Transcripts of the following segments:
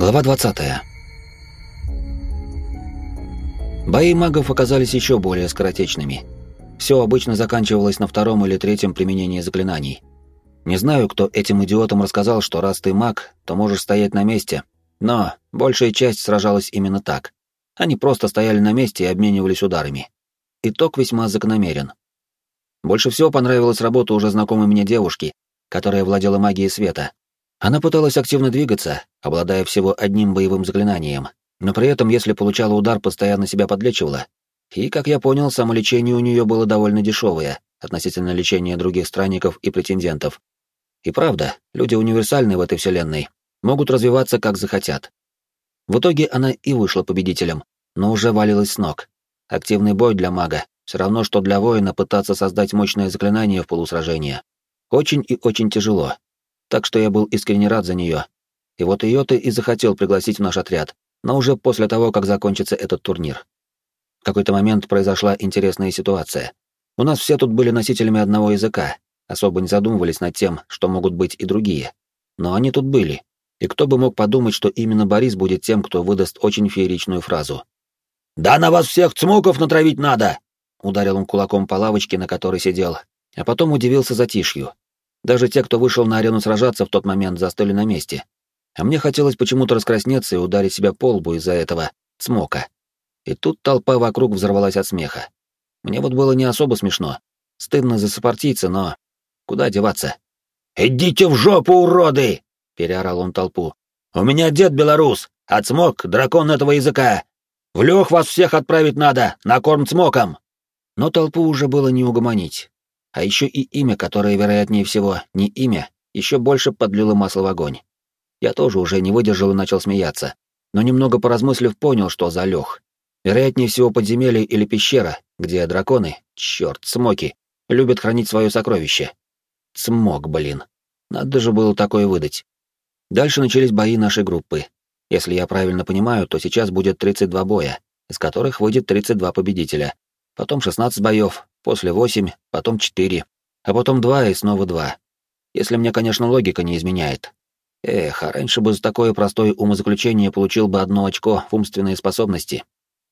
Глава 20. Бои магов оказались еще более скоротечными. Все обычно заканчивалось на втором или третьем применении заклинаний. Не знаю, кто этим идиотам рассказал, что раз ты маг, то можешь стоять на месте, но большая часть сражалась именно так. Они просто стояли на месте и обменивались ударами. Итог весьма закономерен. Больше всего понравилась работа уже знакомой мне девушки, которая владела магией света, она пыталась активно двигаться, обладая всего одним боевым заклинанием, но при этом, если получала удар, постоянно себя подлечивала. И, как я понял, самолечение у нее было довольно дешевое относительно лечения других странников и претендентов. И правда, люди универсальны в этой вселенной, могут развиваться как захотят. В итоге она и вышла победителем, но уже валилась с ног. Активный бой для мага, все равно, что для воина пытаться создать мощное заклинание в полусражении. Очень и очень тяжело, так что я был искренне рад за нее. И вот ее ты и захотел пригласить в наш отряд, но уже после того, как закончится этот турнир. В какой-то момент произошла интересная ситуация. У нас все тут были носителями одного языка, особо не задумывались над тем, что могут быть и другие. Но они тут были, и кто бы мог подумать, что именно Борис будет тем, кто выдаст очень фееричную фразу. «Да на вас всех цмоков натравить надо!» Ударил он кулаком по лавочке, на которой сидел, а потом удивился затишью. Даже те, кто вышел на арену сражаться в тот момент, застыли на месте. А мне хотелось почему-то раскраснеться и ударить себя по лбу из-за этого смока. И тут толпа вокруг взорвалась от смеха. Мне вот было не особо смешно. Стыдно за сопартийца, но... Куда деваться? «Идите в жопу, уроды!» — переорал он толпу. «У меня дед белорус, а цмок — дракон этого языка. В лёг вас всех отправить надо, на корм цмоком!» Но толпу уже было не угомонить. А еще и имя, которое, вероятнее всего, не имя, еще больше подлило масло в огонь. Я тоже уже не выдержал и начал смеяться, но немного поразмыслив, понял, что за лех. Вероятнее всего подземелье или пещера, где драконы, черт, смоки, любят хранить свое сокровище. Смог, блин. Надо же было такое выдать. Дальше начались бои нашей группы. Если я правильно понимаю, то сейчас будет 32 боя, из которых выйдет 32 победителя. Потом 16 боев, после восемь, потом четыре, а потом два и снова два. Если мне, конечно, логика не изменяет. Эх, а раньше бы за такое простое умозаключение получил бы одно очко в умственные способности.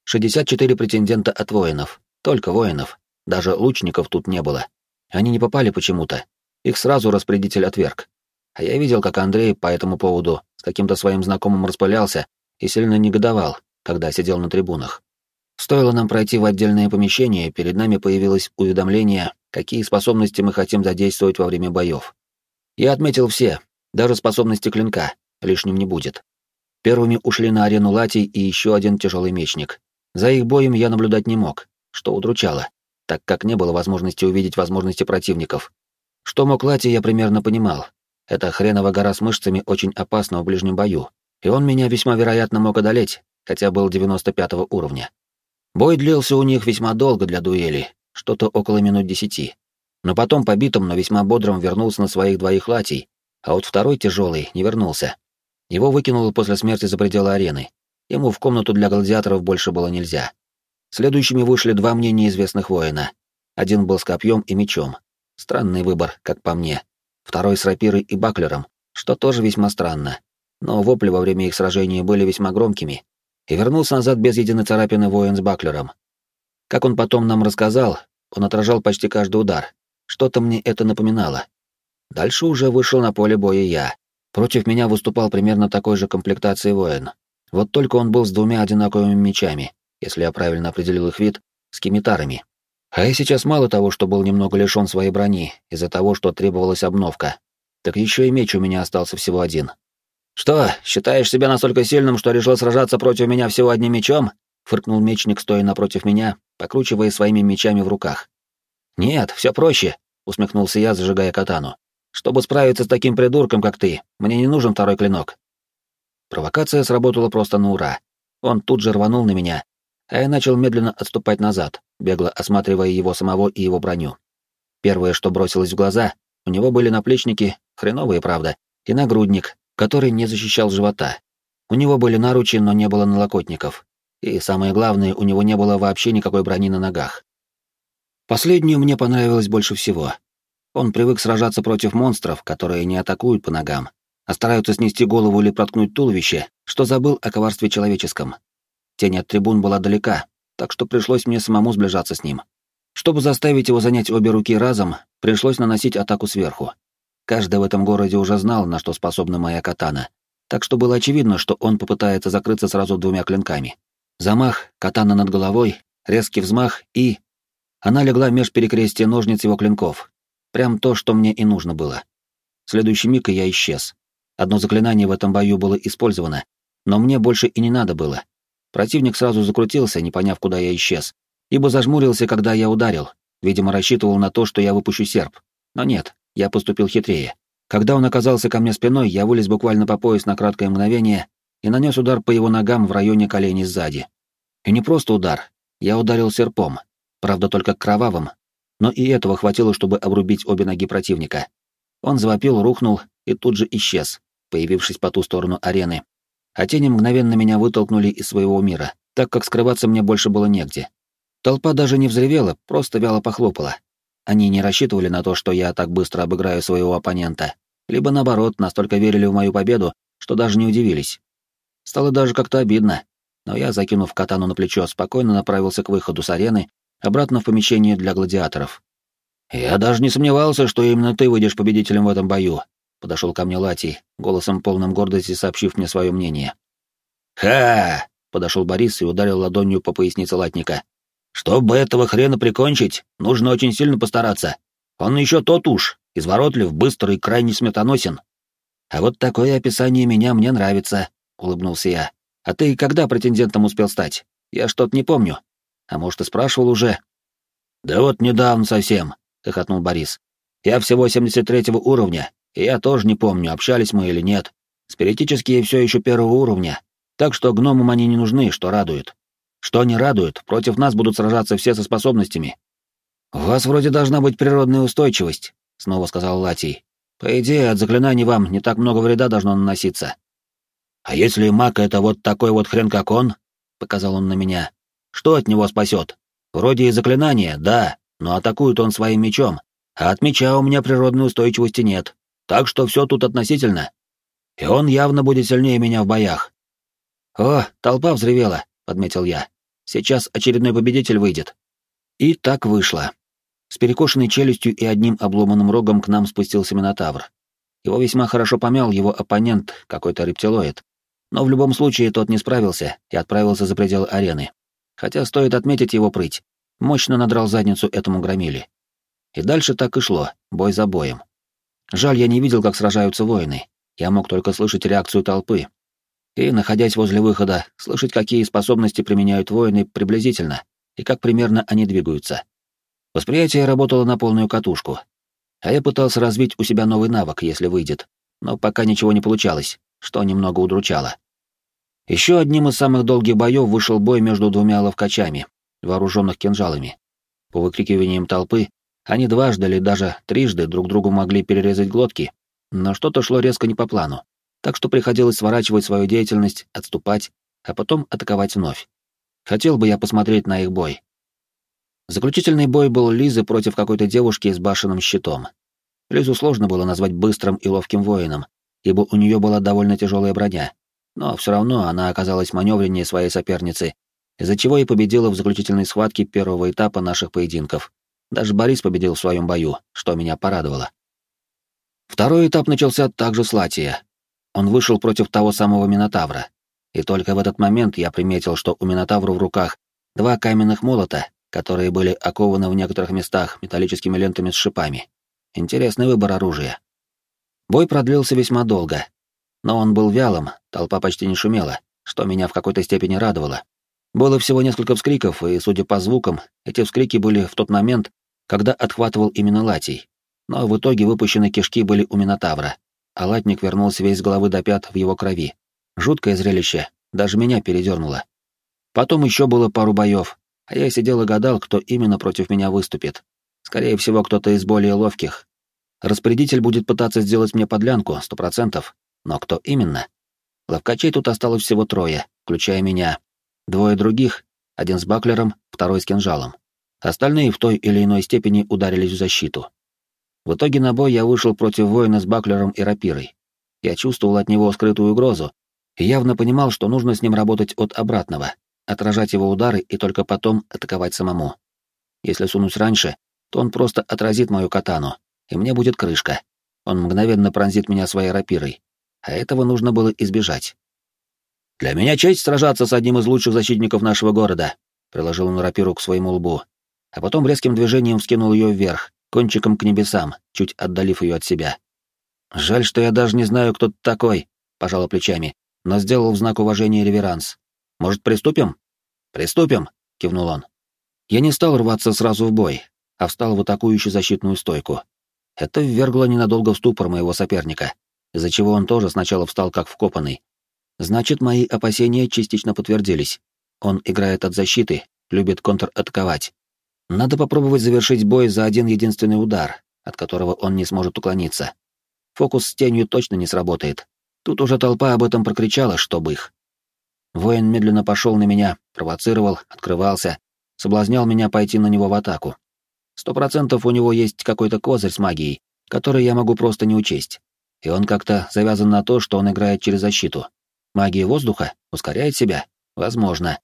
64 претендента от воинов. Только воинов. Даже лучников тут не было. Они не попали почему-то. Их сразу распорядитель отверг. А я видел, как Андрей по этому поводу с каким-то своим знакомым распылялся и сильно негодовал, когда сидел на трибунах. Стоило нам пройти в отдельное помещение, перед нами появилось уведомление, какие способности мы хотим задействовать во время боев. Я отметил все, даже способности клинка, лишним не будет. Первыми ушли на арену Латий и еще один тяжелый мечник. За их боем я наблюдать не мог, что удручало, так как не было возможности увидеть возможности противников. Что мог Латий, я примерно понимал. Эта хренова гора с мышцами очень опасна в ближнем бою, и он меня весьма вероятно мог одолеть, хотя был 95 уровня. Бой длился у них весьма долго для дуэли, что-то около минут десяти. Но потом побитым, но весьма бодрым вернулся на своих двоих латей, а вот второй тяжелый не вернулся. Его выкинуло после смерти за пределы арены. Ему в комнату для гладиаторов больше было нельзя. Следующими вышли два мне неизвестных воина. Один был с копьем и мечом. Странный выбор, как по мне. Второй с рапирой и баклером, что тоже весьма странно. Но вопли во время их сражения были весьма громкими, и вернулся назад без единой царапины воин с баклером. Как он потом нам рассказал, он отражал почти каждый удар. Что-то мне это напоминало. Дальше уже вышел на поле боя я. Против меня выступал примерно такой же комплектации воин. Вот только он был с двумя одинаковыми мечами, если я правильно определил их вид, с кимитарами. А я сейчас мало того, что был немного лишён своей брони из-за того, что требовалась обновка, так еще и меч у меня остался всего один. «Что, считаешь себя настолько сильным, что решил сражаться против меня всего одним мечом?» — фыркнул мечник, стоя напротив меня, покручивая своими мечами в руках. «Нет, все проще», — усмехнулся я, зажигая катану. «Чтобы справиться с таким придурком, как ты, мне не нужен второй клинок». Провокация сработала просто на ура. Он тут же рванул на меня, а я начал медленно отступать назад, бегло осматривая его самого и его броню. Первое, что бросилось в глаза, у него были наплечники, хреновые, правда, и нагрудник, который не защищал живота. У него были наручи, но не было налокотников. И самое главное, у него не было вообще никакой брони на ногах. Последнее мне понравилось больше всего. Он привык сражаться против монстров, которые не атакуют по ногам, а стараются снести голову или проткнуть туловище, что забыл о коварстве человеческом. Тень от трибун была далека, так что пришлось мне самому сближаться с ним. Чтобы заставить его занять обе руки разом, пришлось наносить атаку сверху. Каждый в этом городе уже знал, на что способна моя катана, так что было очевидно, что он попытается закрыться сразу двумя клинками. Замах, катана над головой, резкий взмах и... Она легла меж перекрестия ножниц его клинков. Прям то, что мне и нужно было. В следующий миг я исчез. Одно заклинание в этом бою было использовано, но мне больше и не надо было. Противник сразу закрутился, не поняв, куда я исчез, ибо зажмурился, когда я ударил, видимо, рассчитывал на то, что я выпущу серп. Но нет, я поступил хитрее. Когда он оказался ко мне спиной, я вылез буквально по пояс на краткое мгновение и нанес удар по его ногам в районе коленей сзади. И не просто удар, я ударил серпом, правда только кровавым, но и этого хватило, чтобы обрубить обе ноги противника. Он завопил, рухнул и тут же исчез, появившись по ту сторону арены. А тени мгновенно меня вытолкнули из своего мира, так как скрываться мне больше было негде. Толпа даже не взревела, просто вяло похлопала. Они не рассчитывали на то, что я так быстро обыграю своего оппонента, либо наоборот, настолько верили в мою победу, что даже не удивились. Стало даже как-то обидно, но я, закинув катану на плечо, спокойно направился к выходу с арены, обратно в помещение для гладиаторов. «Я даже не сомневался, что именно ты выйдешь победителем в этом бою», — подошел ко мне Лати, голосом полным гордости сообщив мне свое мнение. «Ха!» — подошел Борис и ударил ладонью по пояснице латника. «Чтобы этого хрена прикончить, нужно очень сильно постараться. Он еще тот уж, изворотлив, быстрый и крайне сметоносен». «А вот такое описание меня мне нравится», — улыбнулся я. «А ты когда претендентом успел стать? Я что-то не помню. А может, и спрашивал уже?» «Да вот недавно совсем», — хохотнул Борис. «Я всего 73-го уровня, и я тоже не помню, общались мы или нет. Спиритические все еще первого уровня, так что гномам они не нужны, что радует. Что не радует, против нас будут сражаться все со способностями. «У вас вроде должна быть природная устойчивость», — снова сказал Латий. «По идее, от заклинаний вам не так много вреда должно наноситься». «А если маг — это вот такой вот хрен, как он?» — показал он на меня. «Что от него спасет? Вроде и заклинания, да, но атакует он своим мечом, а от меча у меня природной устойчивости нет, так что все тут относительно. И он явно будет сильнее меня в боях». «О, толпа взревела», — подметил я. «Сейчас очередной победитель выйдет». И так вышло. С перекошенной челюстью и одним обломанным рогом к нам спустился Минотавр. Его весьма хорошо помял его оппонент, какой-то рептилоид. Но в любом случае тот не справился и отправился за пределы арены. Хотя стоит отметить его прыть. Мощно надрал задницу этому громиле. И дальше так и шло, бой за боем. Жаль, я не видел, как сражаются воины. Я мог только слышать реакцию толпы. И, находясь возле выхода, слышать, какие способности применяют воины приблизительно, и как примерно они двигаются. Восприятие работало на полную катушку. А я пытался развить у себя новый навык, если выйдет, но пока ничего не получалось, что немного удручало. Еще одним из самых долгих боев вышел бой между двумя ловкачами, вооруженных кинжалами. По выкрикиваниям толпы, они дважды или даже трижды друг другу могли перерезать глотки, но что-то шло резко не по плану, так что приходилось сворачивать свою деятельность, отступать, а потом атаковать вновь. Хотел бы я посмотреть на их бой, Заключительный бой был Лизы против какой-то девушки с башенным щитом. Лизу сложно было назвать быстрым и ловким воином, ибо у нее была довольно тяжелая броня. Но все равно она оказалась маневреннее своей соперницы, из-за чего и победила в заключительной схватке первого этапа наших поединков. Даже Борис победил в своем бою, что меня порадовало. Второй этап начался также с Латия. Он вышел против того самого Минотавра. И только в этот момент я приметил, что у Минотавра в руках два каменных молота, которые были окованы в некоторых местах металлическими лентами с шипами. Интересный выбор оружия. Бой продлился весьма долго, но он был вялым, толпа почти не шумела, что меня в какой-то степени радовало. Было всего несколько вскриков, и, судя по звукам, эти вскрики были в тот момент, когда отхватывал именно Латий. Но в итоге выпущенные кишки были у Минотавра, а латник вернулся весь головы до пят в его крови. Жуткое зрелище, даже меня передернуло. Потом еще было пару боев, а я сидел и гадал, кто именно против меня выступит. Скорее всего, кто-то из более ловких. Распорядитель будет пытаться сделать мне подлянку, сто процентов. Но кто именно? Ловкачей тут осталось всего трое, включая меня. Двое других, один с баклером, второй с кинжалом. Остальные в той или иной степени ударились в защиту. В итоге на бой я вышел против воина с баклером и рапирой. Я чувствовал от него скрытую угрозу, и явно понимал, что нужно с ним работать от обратного, отражать его удары и только потом атаковать самому. Если сунусь раньше, то он просто отразит мою катану, и мне будет крышка. Он мгновенно пронзит меня своей рапирой. А этого нужно было избежать. «Для меня честь сражаться с одним из лучших защитников нашего города», — приложил он рапиру к своему лбу, а потом резким движением вскинул ее вверх, кончиком к небесам, чуть отдалив ее от себя. «Жаль, что я даже не знаю, кто ты такой», — пожала плечами, но сделал в знак уважения реверанс. «Может, приступим?» «Приступим», — кивнул он. Я не стал рваться сразу в бой, а встал в атакующую защитную стойку. Это ввергло ненадолго в ступор моего соперника, из-за чего он тоже сначала встал как вкопанный. Значит, мои опасения частично подтвердились. Он играет от защиты, любит контратаковать. Надо попробовать завершить бой за один единственный удар, от которого он не сможет уклониться. Фокус с тенью точно не сработает. Тут уже толпа об этом прокричала, чтобы их. Воин медленно пошел на меня, провоцировал, открывался, соблазнял меня пойти на него в атаку. Сто процентов у него есть какой-то козырь с магией, который я могу просто не учесть. И он как-то завязан на то, что он играет через защиту. Магия воздуха ускоряет себя? Возможно.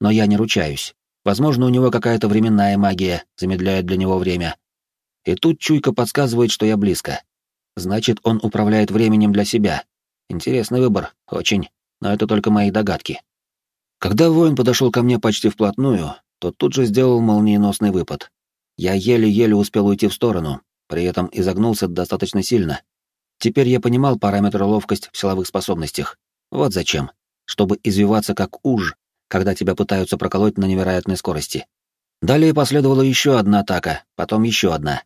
Но я не ручаюсь. Возможно, у него какая-то временная магия замедляет для него время. И тут чуйка подсказывает, что я близко. Значит, он управляет временем для себя. Интересный выбор, очень, но это только мои догадки. Когда воин подошел ко мне почти вплотную, то тут же сделал молниеносный выпад. Я еле-еле успел уйти в сторону, при этом изогнулся достаточно сильно. Теперь я понимал параметр ловкость в силовых способностях. Вот зачем. Чтобы извиваться как уж, когда тебя пытаются проколоть на невероятной скорости. Далее последовала еще одна атака, потом еще одна.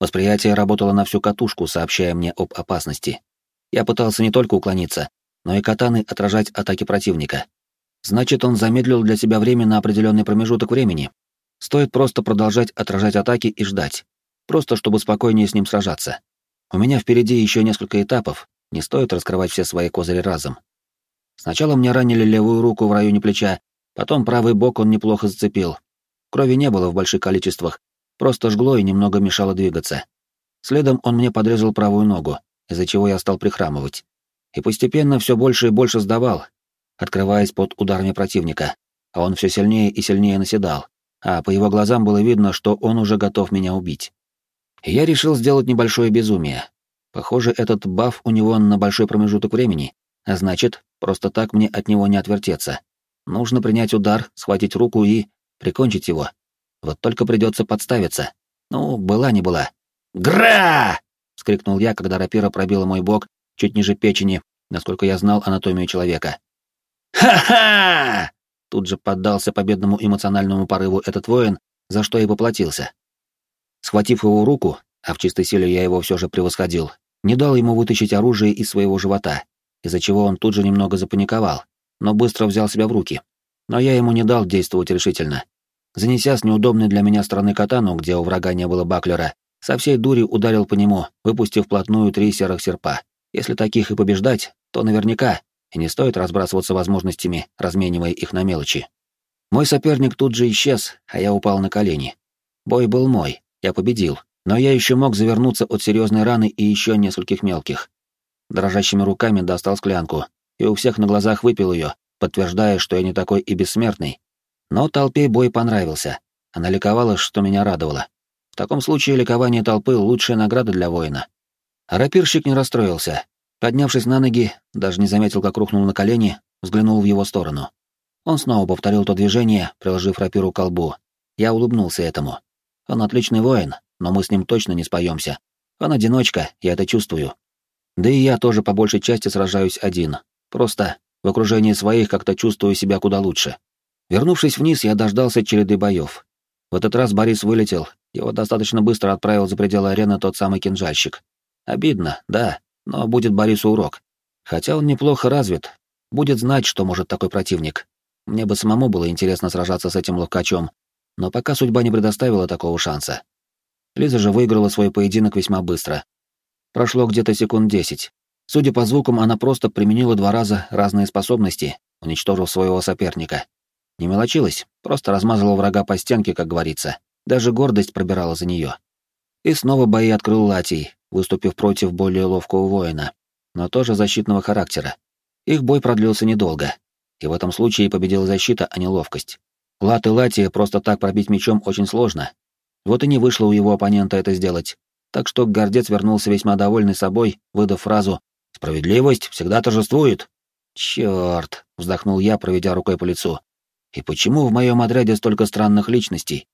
Восприятие работало на всю катушку, сообщая мне об опасности. Я пытался не только уклониться, но и катаны отражать атаки противника. Значит, он замедлил для себя время на определенный промежуток времени. Стоит просто продолжать отражать атаки и ждать. Просто чтобы спокойнее с ним сражаться. У меня впереди еще несколько этапов, не стоит раскрывать все свои козыри разом. Сначала мне ранили левую руку в районе плеча, потом правый бок он неплохо зацепил. Крови не было в больших количествах, просто жгло и немного мешало двигаться. Следом он мне подрезал правую ногу, из-за чего я стал прихрамывать. И постепенно все больше и больше сдавал, открываясь под ударами противника, а он все сильнее и сильнее наседал, а по его глазам было видно, что он уже готов меня убить. И я решил сделать небольшое безумие. Похоже, этот баф у него на большой промежуток времени, а значит, просто так мне от него не отвертеться. Нужно принять удар, схватить руку и прикончить его. Вот только придется подставиться. Ну, была не была. «Гра!» — вскрикнул я, когда рапира пробила мой бок чуть ниже печени, насколько я знал анатомию человека. «Ха-ха!» Тут же поддался победному эмоциональному порыву этот воин, за что и поплатился. Схватив его руку, а в чистой силе я его все же превосходил, не дал ему вытащить оружие из своего живота, из-за чего он тут же немного запаниковал, но быстро взял себя в руки. Но я ему не дал действовать решительно. Занеся с неудобной для меня стороны катану, где у врага не было баклера, со всей дури ударил по нему, выпустив вплотную три серых серпа. Если таких и побеждать, то наверняка, и не стоит разбрасываться возможностями, разменивая их на мелочи. Мой соперник тут же исчез, а я упал на колени. Бой был мой, я победил, но я еще мог завернуться от серьезной раны и еще нескольких мелких. Дрожащими руками достал склянку и у всех на глазах выпил ее, подтверждая, что я не такой и бессмертный. Но толпе бой понравился. Она ликовала, что меня радовало. В таком случае ликование толпы — лучшая награда для воина. Рапирщик не расстроился. Поднявшись на ноги, даже не заметил, как рухнул на колени, взглянул в его сторону. Он снова повторил то движение, приложив рапиру к колбу. Я улыбнулся этому. Он отличный воин, но мы с ним точно не споемся. Он одиночка, я это чувствую. Да и я тоже по большей части сражаюсь один. Просто в окружении своих как-то чувствую себя куда лучше. Вернувшись вниз, я дождался череды боев. В этот раз Борис вылетел, его достаточно быстро отправил за пределы арены тот самый кинжальщик. Обидно, да, но будет Борису урок. Хотя он неплохо развит, будет знать, что может такой противник. Мне бы самому было интересно сражаться с этим ловкачом, но пока судьба не предоставила такого шанса. Лиза же выиграла свой поединок весьма быстро. Прошло где-то секунд десять. Судя по звукам, она просто применила два раза разные способности, уничтожив своего соперника. Не мелочилась, просто размазала врага по стенке, как говорится. Даже гордость пробирала за нее. И снова бои открыл Латий, выступив против более ловкого воина, но тоже защитного характера. Их бой продлился недолго, и в этом случае победила защита, а не ловкость. Лат и Лати просто так пробить мечом очень сложно. Вот и не вышло у его оппонента это сделать. Так что гордец вернулся весьма довольный собой, выдав фразу «Справедливость всегда торжествует». «Чёрт!» — вздохнул я, проведя рукой по лицу. «И почему в моем отряде столько странных личностей?